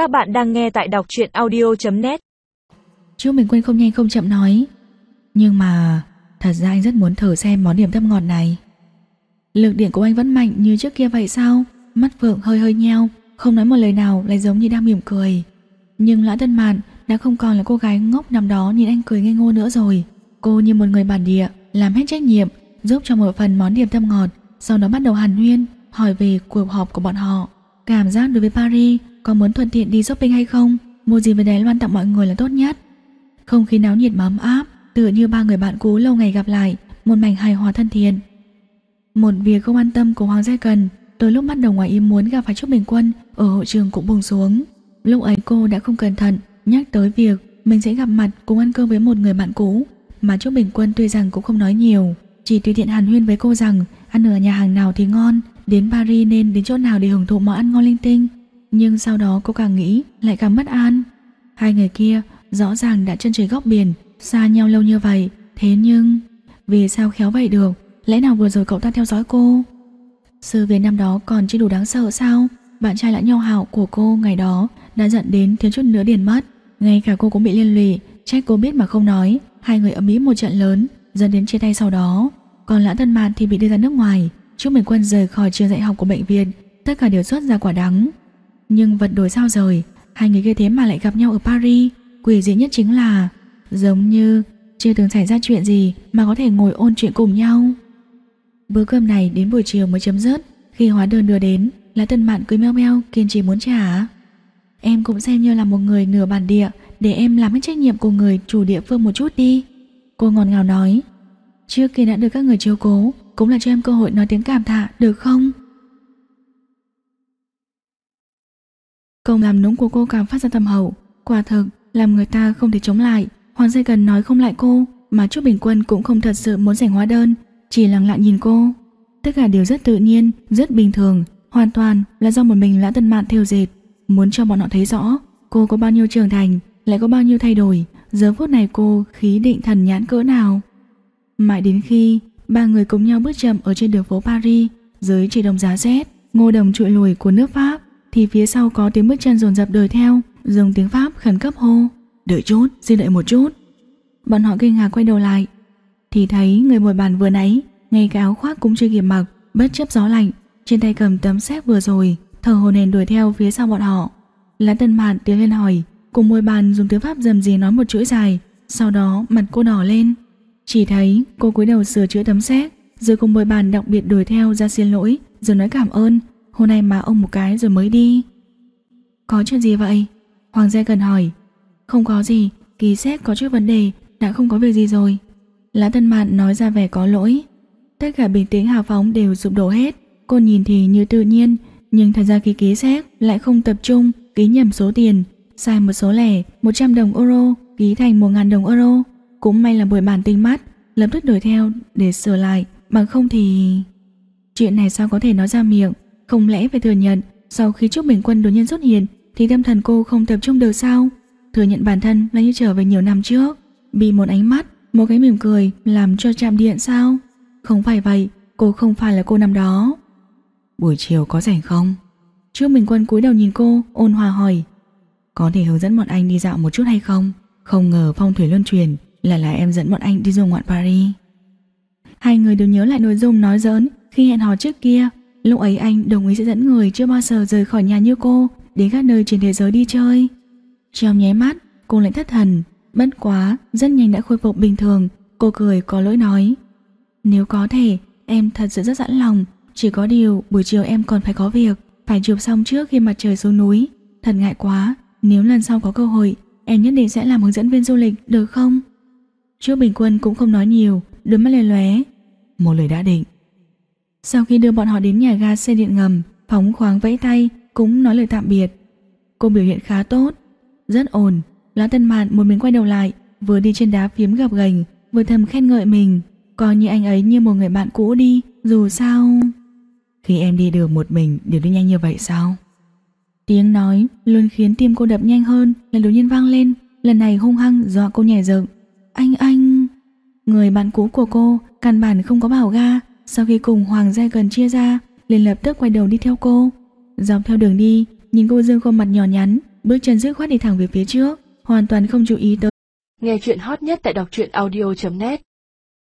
Các bạn đang nghe tại đọc truyện audio.net Chú mình quên không nhanh không chậm nói. Nhưng mà, Thật ra anh rất muốn thử xem món điểm tâm ngọt này. Lực điện của anh vẫn mạnh như trước kia vậy sao? Mắt Phượng hơi hơi nheo, Không nói một lời nào lại giống như đang mỉm cười. Nhưng Lã Tân Mạn đã không còn là cô gái ngốc nằm đó nhìn anh cười ngây ngô nữa rồi. Cô như một người bản địa, Làm hết trách nhiệm, Giúp cho một phần món điểm tâm ngọt, Sau đó bắt đầu hàn huyên, Hỏi về cuộc họp của bọn họ. Cảm giác đối với Paris, Có muốn thuận tiện đi shopping hay không? Mua gì về Đài Loan tặng mọi người là tốt nhất. Không khí náo nhiệt mà ấm áp, Tựa như ba người bạn cũ lâu ngày gặp lại, Một mảnh hài hòa thân thiện. Một việc không an tâm của Hoàng Gia Cần Từ lúc bắt đầu ngoài ý muốn gặp phải Trúc Bình Quân, Ở hội trường cũng buông xuống. Lúc ấy cô đã không cẩn thận, Nhắc tới việc mình sẽ gặp mặt cùng ăn cơm với một người bạn cũ, Mà Trúc Bình Quân tuy rằng cũng không nói nhiều, Chỉ tùy tiện hàn huyên với cô rằng Ăn ở nhà hàng nào thì ngon Đến Paris nên đến chỗ nào để hưởng thụ món ăn ngon linh tinh. Nhưng sau đó cô càng nghĩ, Lại càng mất an. Hai người kia rõ ràng đã chân trời góc biển, Xa nhau lâu như vậy. Thế nhưng, Vì sao khéo vậy được? Lẽ nào vừa rồi cậu ta theo dõi cô? Sự việc năm đó còn chưa đủ đáng sợ sao? Bạn trai lã nhau hảo của cô ngày đó Đã dẫn đến thiếu chút nữa điền mất. Ngay cả cô cũng bị liên lụy, Trách cô biết mà không nói. Hai người ấm ý một trận lớn, Dẫn đến chia tay sau đó. Còn lã thân mạn thì bị đưa ra nước ngoài. Trúc mình Quân rời khỏi trường dạy học của bệnh viện, Tất cả đều xuất ra quả đắng. Nhưng vật đổi sao rồi Hai người kia thế mà lại gặp nhau ở Paris. Quỷ dị nhất chính là, Giống như chưa từng xảy ra chuyện gì Mà có thể ngồi ôn chuyện cùng nhau. Bữa cơm này đến buổi chiều mới chấm dứt, Khi hóa đơn đưa đến, Là tân mạn cười meo meo, kiên trì muốn trả. Em cũng xem như là một người nửa bản địa, Để em làm hết trách nhiệm của người chủ địa phương một chút đi. Cô ngọt ngào nói, Trước kia đã được các người chiếu cố cũng là cho em cơ hội nói tiếng cảm tạ được không? Công làm núng của cô càng phát ra tầm hậu. Quả thực làm người ta không thể chống lại. Hoàng Dây Cần nói không lại cô Mà Trúc Bình Quân cũng không thật sự muốn giành hóa đơn Chỉ lặng lặng nhìn cô. Tất cả đều rất tự nhiên, rất bình thường Hoàn toàn là do một mình Lã Tân Mạn theo dệt. Muốn cho bọn họ thấy rõ Cô có bao nhiêu trưởng thành Lại có bao nhiêu thay đổi Giờ phút này cô khí định thần nhãn cỡ nào. Mãi đến khi Ba người cùng nhau bước chậm ở trên đường phố Paris Dưới trời đông giá rét Ngô đồng trụi lùi của nước Pháp. Thì phía sau có tiếng bước chân dồn dập đuổi theo Dùng tiếng Pháp khẩn cấp hô Đợi chút, xin đợi một chút. Bọn họ kinh ngạc quay đầu lại. Thì thấy người ngồi bàn vừa nãy Ngay cái áo khoác cũng chưa kịp mặc Bất chấp gió lạnh Trên tay cầm tấm xếp vừa rồi Thở hồn hển đuổi theo phía sau bọn họ. Lã tân mạn tiến lên hỏi Cùng môi bàn dùng tiếng Pháp dầm gì nói một chuỗi dài Sau đó mặt cô đỏ lên. Chỉ thấy cô cúi đầu sửa chữa tấm xét, Rồi cùng bồi bàn đặc biệt đuổi theo ra xin lỗi, Rồi nói cảm ơn, Hôm nay mà ông một cái rồi mới đi. Có chuyện gì vậy? Hoàng gia cần hỏi. Không có gì, Ký xét có chút vấn đề, Đã không có việc gì rồi. Lã Tân Mạn nói ra vẻ có lỗi. Tất cả bình tĩnh hào phóng đều sụp đổ hết. Cô nhìn thì như tự nhiên, Nhưng thật ra khi ký xét lại không tập trung, Ký nhầm số tiền, Sai một số lẻ 100 đồng euro, Ký thành 1.000 đồng euro. Cũng may là buổi bản tinh mắt Lập tức đuổi theo để sửa lại Bằng không thì... Chuyện này sao có thể nói ra miệng? Không lẽ phải thừa nhận Sau khi Trúc Bình Quân đột nhiên xuất hiện Thì tâm thần cô không tập trung được sao? Thừa nhận bản thân là như trở về nhiều năm trước Bị một ánh mắt Một cái mỉm cười làm cho chạm điện sao? Không phải vậy Cô không phải là cô năm đó. Buổi chiều có rảnh không? Trương Bình Quân cúi đầu nhìn cô ôn hòa hỏi. Có thể hướng dẫn bọn anh đi dạo một chút hay không? Không ngờ phong thủy luân truyền là là em dẫn bọn anh đi du ngoạn Paris. Hai người đều nhớ lại nội dung nói giỡn, Khi hẹn hò trước kia, Lúc ấy anh, đồng ý sẽ dẫn người chưa bao giờ rời khỏi nhà như cô, Đến các nơi trên thế giới đi chơi. Trong nháy mắt, Cô lại thất thần, Bất quá, rất nhanh đã khôi phục bình thường, Cô cười có lỗi nói. Nếu có thể, em thật sự rất sẵn lòng, Chỉ có điều buổi chiều em còn phải có việc, Phải chụp xong trước khi mặt trời xuống núi. Thật ngại quá, Nếu lần sau có cơ hội, Em nhất định sẽ làm hướng dẫn viên du lịch, được không? Trước Bình Quân cũng không nói nhiều, Đôi mắt lè lóe. Một lời đã định. Sau khi đưa bọn họ đến nhà ga xe điện ngầm, Phóng khoáng vẫy tay, Cũng nói lời tạm biệt. Cô biểu hiện khá tốt, Rất ổn. Lá Tân Mạn một mình quay đầu lại, Vừa đi trên đá phiếm gập gành Vừa thầm khen ngợi mình. Coi như anh ấy như một người bạn cũ đi, Dù sao. Khi em đi đường một mình đều đi nhanh như vậy sao? Tiếng nói luôn khiến tim cô đập nhanh hơn Lần đầu nhiên vang lên. Lần này hung hăng dọa cô nhảy dựng. Người bạn cũ của cô căn bản không có bảo ga. Sau khi cùng Hoàng gia gần chia ra liền lập tức quay đầu đi theo cô. Dọc theo đường đi Nhìn cô dương khuôn mặt nhỏ nhắn bước chân dứt khoát đi thẳng về phía trước, hoàn toàn không chú ý tới. Nghe chuyện hot nhất tại đọc truyện audio.net